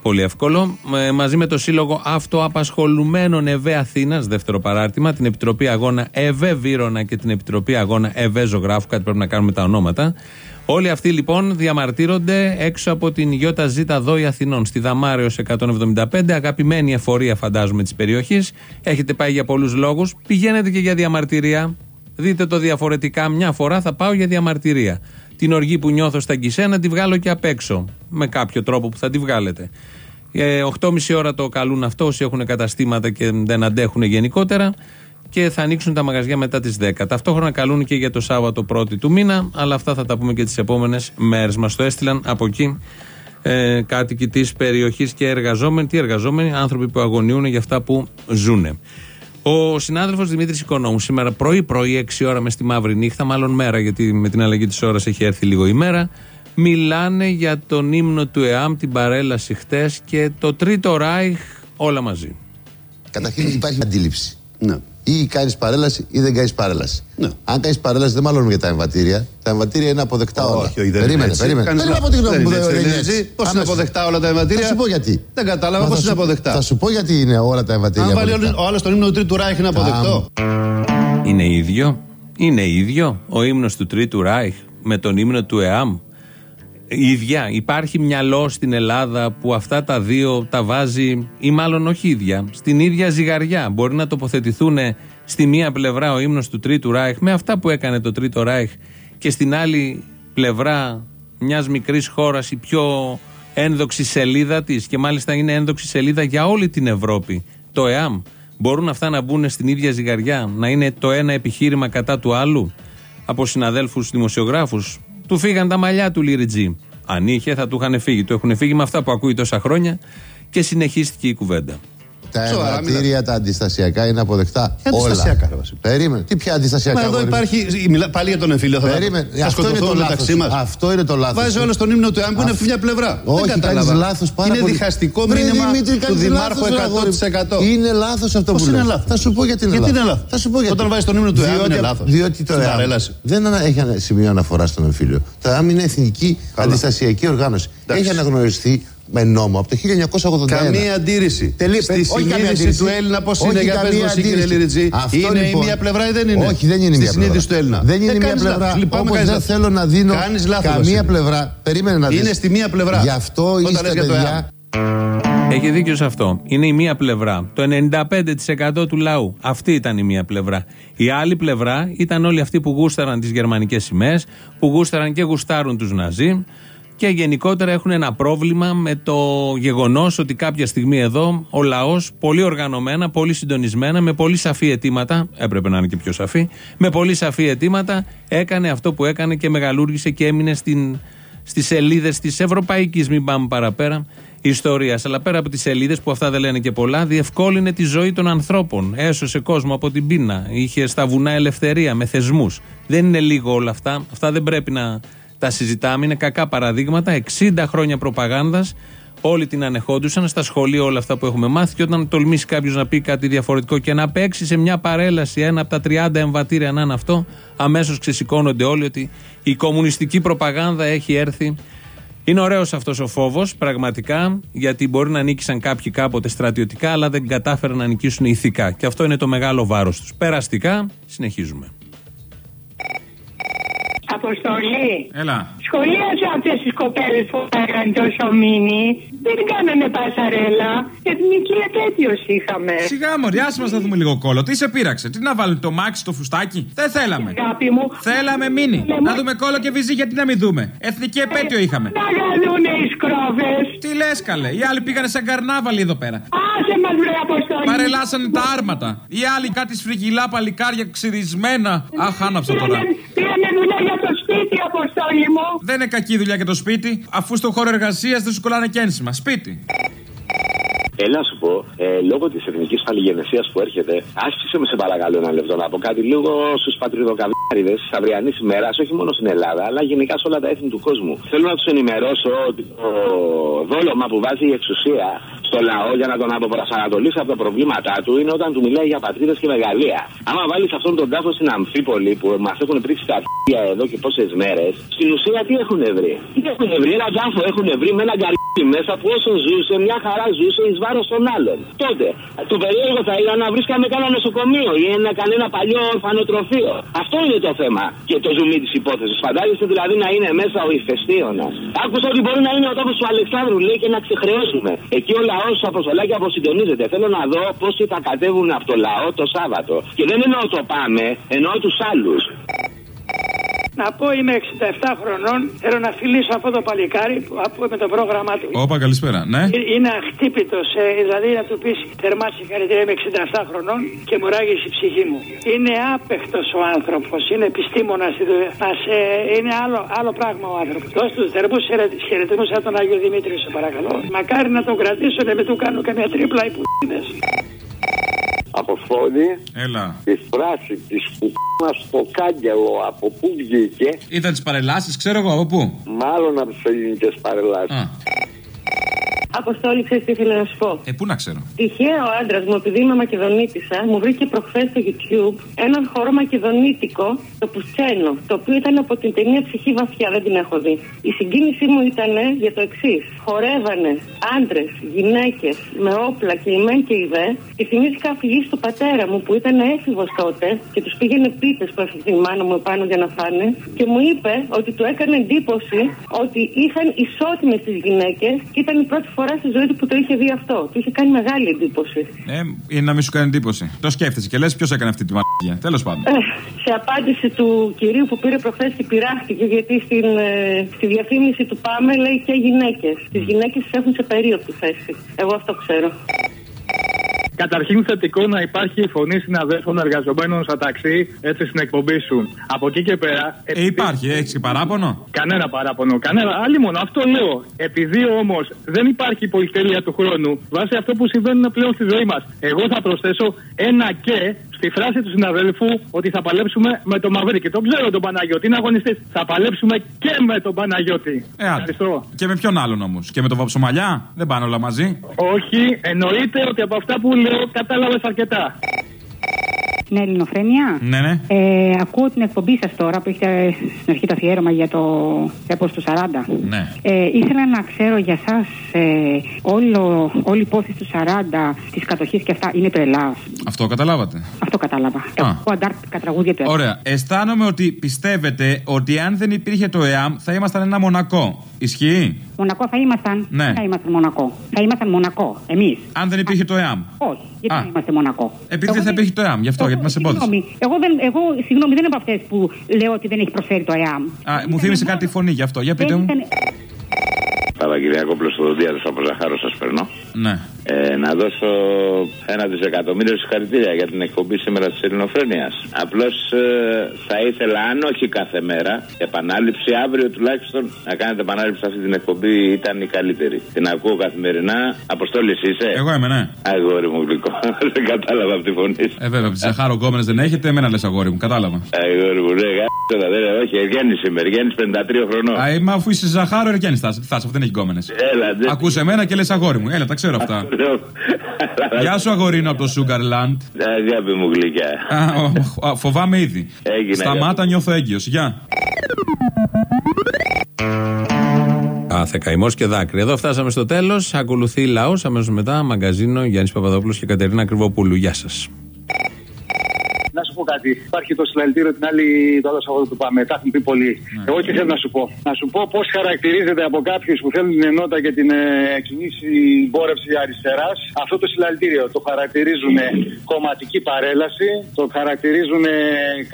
Πολύ εύκολο. Ε, μαζί με το Σύλλογο Αυτοαπασχολουμένων ΕΒΕ Αθήνας, δεύτερο παράρτημα, την Επιτροπή Αγώνα ΕΒΕ Βύρονα και την Επιτροπή Αγώνα ΕΒΕ Ζωγράφου, κάτι πρέπει να κάνουμε τα ονόματα. Όλοι αυτοί λοιπόν διαμαρτύρονται έξω από την ΙΖ Δόη Αθηνών, στη Δαμάριο 175, αγαπημένη εφορία φαντάζομαι της περιοχής. Έχετε πάει για πολλούς λόγους. Πηγαίνετε και για διαμαρτυρία. Δείτε το διαφορετικά. Μια φορά θα πάω για διαμαρτυρία. Την οργή που νιώθω στα γκισέ να τη βγάλω και απ' έξω. Με κάποιο τρόπο που θα τη βγάλετε. Ε, 8.30 ώρα το καλούν αυτό όσοι έχουν καταστήματα και δεν αντέχουν γενικότερα και θα ανοίξουν τα μαγαζιά μετά τις 10. Ταυτόχρονα καλούν και για το Σάββατο πρώτη του μήνα, αλλά αυτά θα τα πούμε και τις επόμενες μέρες. Μας το έστειλαν από εκεί ε, κάτοικοι της περιοχής και εργαζόμενοι. Τι εργαζόμενοι, άνθρωποι που αγωνιούν για αυτά που ζουν. Ο συνάδελφος Δημήτρης Οικονόμου σήμερα πρωί-πρωί, 6 ώρα μες στη μαύρη νύχτα, μάλλον μέρα, γιατί με την αλλαγή της ώρας έχει έρθει λίγο η μέρα. Μιλάνε για τον ύμνο του ΕΑΜ, την παρέλαση χτες και το Τρίτο Ράιχ όλα μαζί. Καταρχήν υπάρχει αντίληψη. Ναι. Ή κάνεις παρέλαση ή δεν κάνεις παρέλαση. Αν κάνεις παρέλαση, δεν μάλλον για τα εμβατήρια. Τα εμβατήρια είναι αποδεκτά όλα. Όχι, όχι, δεν είναι περίμενε, έτσι. περίμενε. Κάνεις Δεν λάθος. από τη γνώμη Δεν μου, είναι δεν έτσι, είναι δεν είναι έτσι. έτσι. Πώς είναι Αμέσως. αποδεκτά όλα τα εμβατήρια; Θα σου πω γιατί. Δεν κατάλαβα Μα πώς θα είναι σου- αποδεκτά. Θα σου πω γιατί είναι όλα τα εμβατήρια. Αν βάλει αποδεκτά. ο άλλος τον ύμνο του Τρίτου Ράιχ είναι αποδεκτό. Είναι ίδιο. Είναι ίδιο ο ύμνος του Τρίτου Ράιχ με τον ύμνο του ΕΑΜ. Ίδια. Υπάρχει μυαλό στην Ελλάδα που αυτά τα δύο τα βάζει, ή μάλλον όχι ίδια, στην ίδια ζυγαριά. Μπορεί να τοποθετηθούν στη μία πλευρά ο ύμνος του Τρίτου Ράιχ με αυτά που έκανε το Τρίτο Ράιχ και στην άλλη πλευρά μιας μικρής χώρας η πιο ένδοξη σελίδα της και μάλιστα είναι ένδοξη σελίδα για όλη την Ευρώπη. Το ΕΑΜ. Μπορούν αυτά να μπουν στην ίδια ζυγαριά, να είναι το ένα επιχείρημα κατά του άλλου; Από συναδέλφους δημοσιογράφους. Του φύγαν τα μαλλιά του Λιριτζή. Αν είχε, θα του είχαν φύγει. Του έχουν φύγει με αυτά που ακούει τόσα χρόνια και συνεχίστηκε η κουβέντα. Τα Σοβαρά, εμβατήρια, τα αντιστασιακά είναι αποδεκτά. Αντιστασιακά, ρε Όλα. Βασίλη. Περίμενε. Τι πια αντιστασιακά. Μα εδώ αγόρι μου; υπάρχει. μιλά- Πάλι για τον εμφύλιο θα, Περίμενε. θα Αυτό είναι το σκοτωθούν λάθος. μεταξύ μας. Αυτό είναι το λάθος. Βάζει όλο τον ύμνο του ΕΑΜ που είναι Αυ- μια πλευρά. Όχι, Δεν κάνεις κατάλαβα. λάθος πάρα είναι πολύ. διχαστικό Βρε, μήνυμα Δημήτρη, του κάνεις Δημάρχου λάθος, ρε, αγόρι μου. 100%. Είναι λάθος αυτό Πώς που είναι λες. λάθος; Θα σου πω γιατί είναι Γιατί λάθος. είναι λάθος; Θα σου πω γιατί. Όταν βάζεις τον ύμνο του ΕΑΜ Διότι- είναι λάθος. Διότι το Στην ΕΑΜ παρέλαση. δεν ανα- έχει ένα σημείο αναφορά στον εμφύλιο. Το ΕΑΜ είναι εθνική αντιστασιακή οργάνωση. Έχει αναγνωριστεί Με νόμο από το 1981. Καμία αντίρρηση. Τελεί- Στη όχι καμία συνείδηση αντίρρηση. του Έλληνα πώς Όχι είναι για καμία πες μας, κύριε αντίρρηση. Λιριτζή. Αυτό Είναι η λοιπόν. μία πλευρά ή δεν είναι; Όχι, δεν είναι η Στη μία συνείδηση πλευρά. του Έλληνα. Δεν είναι η μία κάνεις πλευρά. λάθος. Λυπάμαι, Όπως κάνεις δεν λάθος. θέλω να δίνω Κάνεις λάθος, καμία Βασίλη. πλευρά. Περίμενε να δεις. Είναι στη μία πλευρά. Γι' αυτό Όταν είστε λες για το παιδιά. Έχει δίκιο σε αυτό. Είναι η μία πλευρά. Το 95% του λαού. Αυτή ήταν η μία πλευρά. Η άλλη πλευρά ήταν όλοι αυτοί που γούσταραν τις γερμανικές σημαίες, που γούσταραν και γουστάρουν τους Ναζί και γενικότερα έχουν ένα πρόβλημα με το γεγονός ότι κάποια στιγμή εδώ ο λαός πολύ οργανωμένα, πολύ συντονισμένα, με πολύ σαφή αιτήματα, έπρεπε να είναι και πιο σαφή, με πολύ σαφή αιτήματα έκανε αυτό που έκανε και μεγαλούργησε και έμεινε στην στις σελίδες της Ευρωπαϊκής, μην πάμε παραπέρα, ιστορίας. Αλλά πέρα από τις σελίδες, που αυτά δεν λένε και πολλά, διευκόλυνε τη ζωή των ανθρώπων. Έσωσε κόσμο από την πείνα. Είχε στα βουνά ελευθερία με θεσμούς. Δεν είναι λίγο όλα αυτά. Αυτά δεν πρέπει να τα συζητάμε. Είναι κακά παραδείγματα. 60 χρόνια προπαγάνδας. Όλοι την ανεχόντουσαν στα σχολεία όλα αυτά που έχουμε μάθει. Και όταν τολμήσει κάποιος να πει κάτι διαφορετικό και να παίξει σε μια παρέλαση ένα από τα 30 εμβατήρια να είναι αυτό, αμέσως ξεσηκώνονται όλοι ότι η κομμουνιστική προπαγάνδα έχει έρθει. Είναι ωραίος αυτός ο φόβος, πραγματικά, γιατί μπορεί να νίκησαν κάποιοι κάποτε στρατιωτικά, αλλά δεν κατάφεραν να νικήσουν ηθικά. Και αυτό είναι το μεγάλο βάρος τους. Περαστικά, συνεχίζουμε. Αποστολή. Έλα. Σχολίασα αυτές τις κοπέλες που έκανε τόσο μήνυ. Δεν κάνανε πασαρέλα. Εθνική επέτειος είχαμε. Σιγά μωρή, άσε μας να δούμε λίγο κόλλο. Τι σε πείραξε, τι να βάλουν το μάξι στο φουστάκι; Δεν θέλαμε. Αγάπη μου. Θέλαμε μήνυ. Να δούμε κόλλο και βυζί, γιατί να μην δούμε. Εθνική επέτειο είχαμε. Να γαλούνε οι σκρόβες. Τι λες, καλέ; Οι άλλοι πήγανε σαν καρνάβαλοι εδώ πέρα. Άσε μας βρε αποστολή. Παρελάσανε τα άρματα. Οι άλλοι κάτι σφριγγυλά παλικάρια ξυρισμένα. Αχ, άναψα τώρα. Πήραμε δουλειά για το σπίτι, αποστολή μου. Δεν είναι κακή δουλειά για το σπίτι, αφού στο χώρο εργασίας δεν σου κολλάνε και ένσημα. Σπίτι. Έλα να σου πω, ε, λόγω της εθνικής παλιγενεσίας που έρχεται, άσκησε με σε παρακαλώ ένα λεπτό να πω κάτι λίγο στους πατριδοκαβιάριδες τη αυριανή ημέρα, όχι μόνο στην Ελλάδα, αλλά γενικά σε όλα τα έθνη του κόσμου. Θέλω να τους ενημερώσω ότι το δόλωμα που βάζει η εξουσία στο λαό για να τον αποπροσανατολίσει από τα προβλήματά του είναι όταν του μιλάει για πατρίδες και μεγαλεία. Άμα βάλεις αυτόν τον τάφο στην Αμφίπολη που μας έχουν πρίξει τα αρχεία εδώ και πόσες μέρες, στην ουσία τι έχουν βρει; Τι έχουν βρει, ένα τάφο έχουν βρει με ένα γκαρί μέσα που όσο ζούσε, μια χαρά ζούσε εις βάρος των άλλων. Τότε, το περίεργο θα ήταν να βρίσκαμε κανένα νοσοκομείο ή ένα, κανένα παλιό ορφανοτροφείο. Αυτό είναι το θέμα και το ζουμί της υπόθεσης. Φαντάζεστε δηλαδή να είναι μέσα ο ηφαιστείωνας. Άκουσα ότι μπορεί να είναι ο τόπο του Αλεξάνδρου, λέει, και να ξεχρεώσουμε. Εκεί ο λαό του Αποστολάκη αποσυντονίζεται. Θέλω να δω πόσοι θα κατέβουν από το λαό το Σάββατο. Και δεν εννοώ το πάμε, εννοώ τους άλλους. Να πω είμαι 67 χρονών. Θέλω να φιλήσω αυτό το παλικάρι που που με το πρόγραμμά του. Όπα, καλησπέρα. Ναι. Ε, Είναι αχτύπητος, δηλαδή να του πεις θερμά συγχαρητήρια. Είμαι 67 χρονών και μου ράγει η ψυχή μου. Είναι άπεχτος ο άνθρωπος, είναι επιστήμονας. Είναι άλλο, άλλο πράγμα ο άνθρωπος. Δώσ' τους θερμούς χαιρετισμούς σαν τον Άγιο Δημήτρη, σε παρακαλώ. Μακάρι να τον κρατήσω να μην του κάνω καμία τρίπλα οι πουθίνες. Αποστόλη, Έλα. η φράση της κουκκούνα στο κάγκελο από πού βγήκε, Ήταν τις παρελάσεις, ξέρω εγώ από πού. μάλλον από τις ελληνικές παρελάσεις. Αποστόλη, ξέρεις τι ήθελα να σου πω; Ε, πού να ξέρω; Τυχαία ο άντρας μου, επειδή είμαι Μακεδονίτησα, μου βρήκε προχθές στο YouTube έναν χώρο μακεδονίτικο, το Πουτσένο, το οποίο ήταν από την ταινία Ψυχή Βαθιά, δεν την έχω δει. Η συγκίνησή μου ήταν για το εξής. Χορεύανε άντρες, γυναίκες με όπλα και η μεν και η δε και θυμήθηκα αφηγήσει του πατέρα μου που ήταν έφηβος τότε και τους πήγαινε πίτες που έφυγε η μάνα μου επάνω για να φάνε και μου είπε ότι του έκανε εντύπωση ότι είχαν ισότιμες τις γυναίκες και ήταν η πρώτη φορά στη ζωή του που το είχε δει αυτό. Του είχε κάνει μεγάλη εντύπωση. Ε, είναι να μην σου κάνει εντύπωση. Το σκέφτεσαι και λες ποιος έκανε αυτή τη μαγεία. Τέλος πάντων. Ε, σε απάντηση του κυρίου που πήρε προχθές και πειράχτηκε, γιατί στην, ε, στη διαφήμιση του Πάμε λέει και γυναίκες. Τις γυναίκες τις έχουν σε περίοπτη θέση. Εγώ αυτό ξέρω. Καταρχήν θετικό να υπάρχει η φωνή συναδέλφων εργαζομένων στα ταξί έτσι στην εκπομπή σου. Από εκεί και πέρα. Ε, υπάρχει, έχεις και παράπονο; Κανένα παράπονο, κανένα. Άλλη μόνο, αυτό λέω. Επειδή όμως δεν υπάρχει η πολυτέλεια του χρόνου, βάσει αυτό που συμβαίνει πλέον στη ζωή μας, εγώ θα προσθέσω ένα και στη φράση του συναδέλφου ότι θα παλέψουμε με τον Μαυρίκη. Τον ξέρω τον Παναγιώτη, είναι αγωνιστής. Θα παλέψουμε και με τον Παναγιώτη. Ε, άντε. Και με ποιον άλλον όμως; Και με τον Βαψομαλιά; Δεν πάνε όλα μαζί. Όχι, εννοείται ότι από αυτά που λέω κατάλαβες αρκετά. Ναι, Ελληνοφρένια. Ναι, ναι. Ε, ακούω την εκπομπή σας τώρα που έχετε στην αρχή το αφιέρωμα για το έπος του 40. Ναι. Ε, ήθελα να ξέρω για εσά ε, όλο, όλη η υπόθεση του 40 τη κατοχή και αυτά είναι το Ελλάς. Αυτό καταλάβατε. Αυτό κατάλαβα. Εγώ αντάρτικα τραγούδια του Ελλάς. Ωραία. Αισθάνομαι ότι πιστεύετε ότι αν δεν υπήρχε το ΕΑΜ θα ήμασταν ένα μονακό. Ισχύει; Μονακό θα ήμασταν; Ναι. Θα ήμασταν Μονακό. Θα ήμασταν Μονακό. Εμείς. Αν δεν υπήρχε το ΕΑΜ. Όχι. Γιατί Α. να είμαστε Μονακό; Επειδή δεν θα υπήρχε το ΕΑΜ, γι' αυτό, γιατί μα εμπόδισε. Συγγνώμη, εγώ, δεν, εγώ συγγνώμη, δεν είμαι από αυτές που λέω ότι δεν έχει προσφέρει το ΕΑΜ. Α, μου θύμισε κάτι η φωνή γι' αυτό. Για πείτε μου. Παπαγγελιακόπουλο στο Δοντίατο από Ζαχάρο σας περνώ. Ναι. Ε, να δώσω ένα δισεκατομμύριο συγχαρητήρια για την εκπομπή σήμερα της Ελληνοφρένειας. Απλώς ε, θα ήθελα, αν όχι κάθε μέρα, επανάληψη αύριο τουλάχιστον να κάνετε επανάληψη αυτή την εκπομπή ήταν η καλύτερη. Την ακούω καθημερινά. Αποστόλη εσύ είσαι; Εγώ είμαι, ναι. Αγόρι μου γλυκό. δεν κατάλαβα από τη φωνή. σου. Ε, βέβαια, από τι Ζαχάρο γκόμενε δεν έχετε, εμένα λες αγόρι μου, κατάλαβα. Αγόρι μου, ναι, γάμισε τα, δεν όχι, Εργένη είμαι, Εργένη 53 χρονών. Α, είμαι αφού είσαι Ζαχάρο, Εργένη θα είσαι, θα είσαι, αφού δεν έχει γκόμενες. Έλα, ντε. Ακούσε εμένα και λες αγόρι μου. Έλα, τα ξέρω αυτά. Γεια σου, αγορίνο από το Sugarland. Αγάπη μου γλυκιά. Α, ο- ο- φοβάμαι ήδη. Έγινε, Σταμάτα, αγάπη. νιώθω έγκυος. Γεια. Κάθε καημός και δάκρυ. Εδώ φτάσαμε στο τέλος. Ακολουθεί λαό. Αμέσως μετά μαγκαζίνο Γιάννης Παπαδόπουλος και Κατερίνα Κρυβοπούλου. Γεια σας. Να σου πω κάτι. Υπάρχει το συλλαλητήριο την άλλη, το άλλο Σαββατό που πάμε. Τα έχουν πει πολλοί. Εγώ τι θέλω να σου πω. Να σου πω πώς χαρακτηρίζεται από κάποιους που θέλουν την ενότητα και την ε, κινήση πόρευση αριστεράς αυτό το συλλαλητήριο. Το χαρακτηρίζουν κομματική παρέλαση, το χαρακτηρίζουν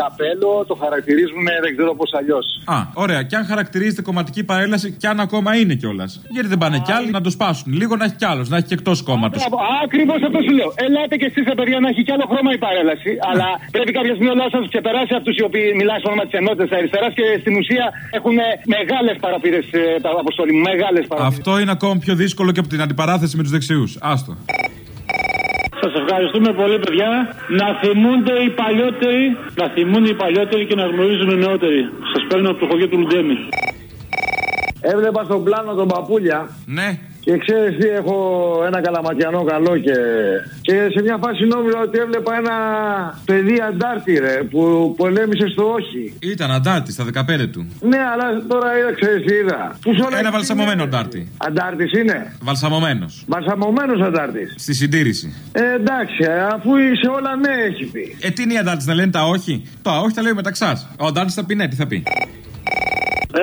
καπέλο, το χαρακτηρίζουν δεν ξέρω πώς αλλιώς. Α, ωραία. Και αν χαρακτηρίζεται κομματική παρέλαση, και αν ακόμα είναι κιόλας. Γιατί δεν πάνε κι άλλοι να το σπάσουν. Λίγο να έχει κι άλλος, να έχει και εκτός κόμματος. Ακριβώς αυτό σου λέω. Ελάτε και εσείς, παιδιά, να έχει κι άλλο χρώμα η παρέλαση. Αλλά πρέπει κάποια στιγμή ο λαό να του ξεπεράσει αυτούς οι οποίοι μιλάνε στο όνομα της ενότητας αριστεράς και στην ουσία έχουν μεγάλες παραπήρες, τα αποστολή μου. Μεγάλες παραπήρες. Αυτό είναι ακόμα πιο δύσκολο και από την αντιπαράθεση με τους δεξιούς. Άστο. Σας ευχαριστούμε πολύ, παιδιά. Να θυμούνται οι παλιότεροι, να θυμούνται οι παλιότεροι και να γνωρίζουν οι νεότεροι. Σας παίρνω από το χωριό του Λουντέμι. Έβλεπα στον πλάνο τον παπούλια. Ναι. Και ξέρεις τι, έχω ένα καλαματιανό καλό και. Και σε μια φάση νόμιζα ότι έβλεπα ένα παιδί αντάρτη, ρε, που πολέμησε στο όχι. Ήταν αντάρτη στα 15 του. Ναι, αλλά τώρα είδα, ξέρεις τι είδα. Που σε όλα Ένα έχει- βαλσαμωμένο αντάρτη. Αντάρτης είναι; Βαλσαμωμένος. Βαλσαμωμένος αντάρτης. Στη συντήρηση. Ε, εντάξει, αφού σε όλα ναι έχει πει. Ε, τι είναι οι αντάρτε να λένε τα όχι; Τα όχι τα λέει μεταξάς. Ο αντάρτης θα πει ναι, τι θα πει.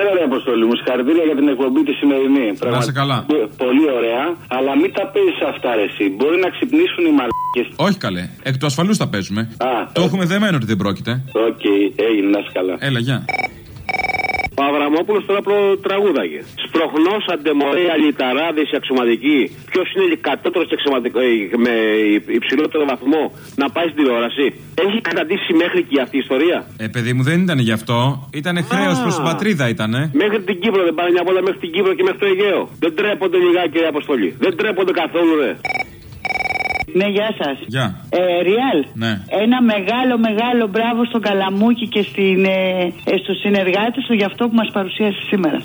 Έλα ρε Αποστόλη μου, συγχαρητήρια για την εκπομπή τη σημερινή. Να είσαι καλά. Πο- Πολύ ωραία, αλλά μην τα παίζει αυτά ρε εσύ. Μπορεί να ξυπνήσουν οι μαλακίες. Όχι καλέ. Εκ του ασφαλούς τα παίζουμε. Α, Το έχουμε δεμένο ότι δεν πρόκειται. Οκ, έγινε, να είσαι καλά. Έλα, γεια. Ο Αβραμόπουλος τώρα προτραγούδαγε. Σπροχνός αντεμορέ αλυταράδε αξιωματική. Ποιος είναι κατώτερος και αξιωματικό ε, με υψηλότερο βαθμό να πάει στην τηλεόραση. Έχει καταντήσει μέχρι και αυτή η ιστορία. Ε, παιδί μου, δεν ήταν γι' αυτό. Ήταν χρέος προς την πατρίδα, ήτανε. Μέχρι την Κύπρο δεν πάνε μια βόλτα μέχρι την Κύπρο και μέχρι το Αιγαίο. Δεν τρέπονται λιγάκι η αποστολή. Δεν τρέπονται καθόλου, ρε. Ναι, γεια σας. Γεια. Ε, Ριάλ. Ναι. Ένα μεγάλο μεγάλο μπράβο στον Καλαμούκη και στην, ε, ε, στους συνεργάτες του για αυτό που μας παρουσίασες σήμερα.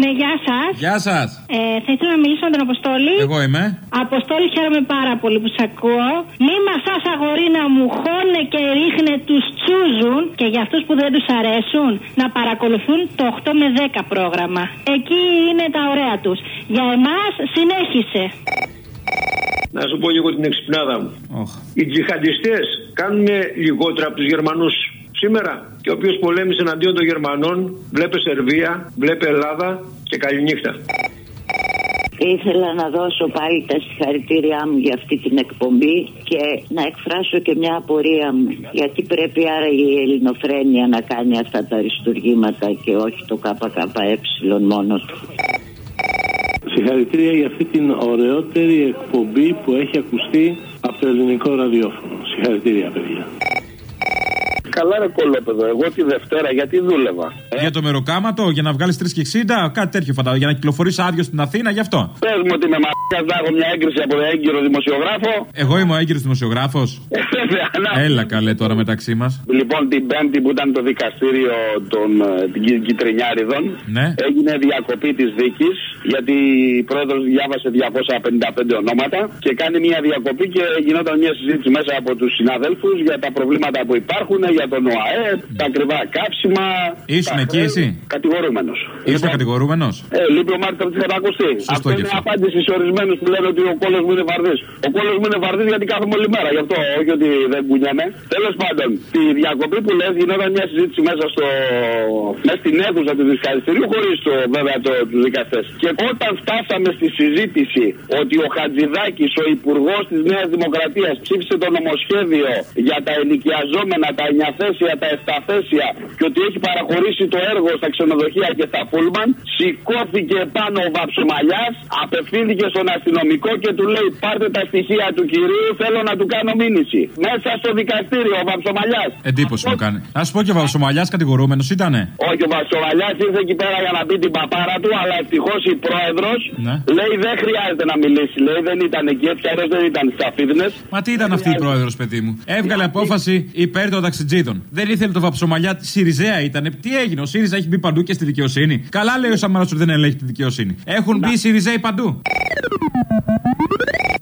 Ναι, γεια σας. Γεια σας. Ε, θα ήθελα να μιλήσω με τον Αποστόλη. Εγώ είμαι. Αποστόλη, χαίρομαι πάρα πολύ που σε ακούω. Μη μας αγορίνα μου χώνε και ρίχνε τους τσούζουν και για αυτούς που δεν τους αρέσουν να παρακολουθούν το 8 με 10 πρόγραμμα. Εκεί είναι τα ωραία τους. Για εμάς συνέχισε. Να σου πω λίγο την εξυπνάδα μου. Οι τζιχαντιστές κάνουν λιγότερα από τους Γερμανούς σήμερα. Και ο οποίος πολέμησε εναντίον των Γερμανών, βλέπε Σερβία, βλέπε Ελλάδα και καληνύχτα. Ήθελα να δώσω πάλι τα συγχαρητήριά μου για αυτή την εκπομπή και να εκφράσω και μια απορία μου. Γιατί πρέπει άρα η ελληνοφρένεια να κάνει αυτά τα αριστουργήματα και όχι το ΚΚΕ μόνο του. Συγχαρητήρια για αυτή την ωραιότερη εκπομπή που έχει ακουστεί από το ελληνικό ραδιόφωνο. Συγχαρητήρια, παιδιά. Καλά ρε κολόπεδο, εγώ τη Δευτέρα γιατί δούλευα. Για το μεροκάματο, για να βγάλεις 3 και 60, κάτι τέτοιο φαντάζομαι. Για να κυκλοφορείς άδειο στην Αθήνα, γι' αυτό. Πες μου ότι με μαλάκα να έχω μια έγκριση από έγκυρο δημοσιογράφο. Εγώ είμαι ο έγκυρος δημοσιογράφος. Ε, βέβαια, να. Έλα καλέ τώρα μεταξύ μας. Λοιπόν, την Πέμπτη που ήταν το δικαστήριο των ε, την Κι- Κιτρινιάριδων, Ναι. έγινε διακοπή της δίκης γιατί η πρόεδρος διάβασε 255 ονόματα και κάνει μια διακοπή και γινόταν μια συζήτηση μέσα από τους συναδέλφους για τα προβλήματα που υπάρχουν, για τον ΟΑΕ, τα ακριβά κάψιμα. Ήσουν τα εκεί χρέη. εσύ; Κατηγορούμενος. Ήσουν κατηγορούμενος; Ε, λείπει ο Μάρτιν από τη Θερακοστή. Σωστό Αυτό και είναι αυτό. απάντηση σε ορισμένους που λένε ότι ο κόλος μου είναι βαρδί. Ο κόλος μου είναι βαρδί γιατί κάθομαι όλη μέρα. Γι' αυτό, όχι ότι δεν κουνιέμαι. Τέλος πάντων, τη διακοπή που λες γινόταν μια συζήτηση μέσα, στο... μέσα στην αίθουσα του δικαστηρίου χωρίς το, βέβαια το, τους δικαστές. Και όταν φτάσαμε στη συζήτηση ότι ο Χατζηδάκης, ο υπουργός της Νέας Δημοκρατίας, ψήφισε το νομοσχέδιο για τα ενοικιαζόμενα, τα εννιαθέσια, τα εφταθέσια και ότι έχει παραχωρήσει το έργο στα ξενοδοχεία και στα πούλμαν, σηκώθηκε πάνω ο Βαψομαλιάς, απευθύνθηκε στον αστυνομικό και του λέει: Πάρτε τα στοιχεία του κυρίου, θέλω να του κάνω μήνυση. Μέσα στο δικαστήριο, ο Βαψομαλιάς. Εντύπωση μου κάνει. Να σου πω και ο Βαυσομαλιά κατηγορούμενος ήτανε. Όχι, ο Βαψομαλιάς ήρθε εκεί πέρα για να πει την παπάρα του, αλλά ευτυχώς η πρόεδρος Ναι. λέει: Δεν χρειάζεται να μιλήσει. Λέει: Δεν ήταν εκεί, έτσι αλλιώς δεν ήταν στι αφίδνε. Μα τι ήταν αυτή η πρόεδρος, παιδί μου. Έβγαλε απόφαση υπέρ των ταξιτζίδων. Δεν ήθελε το Βαψομαλιά, Σιριζέα ήταν. Τι έγινε, ο ΣΥΡΙΖΑ έχει μπει παντού και στη δικαιοσύνη; Καλά λέει ο Σαμαρά ότι δεν ελέγχει τη δικαιοσύνη. Έχουν μπει οι Σιριζέοι παντού.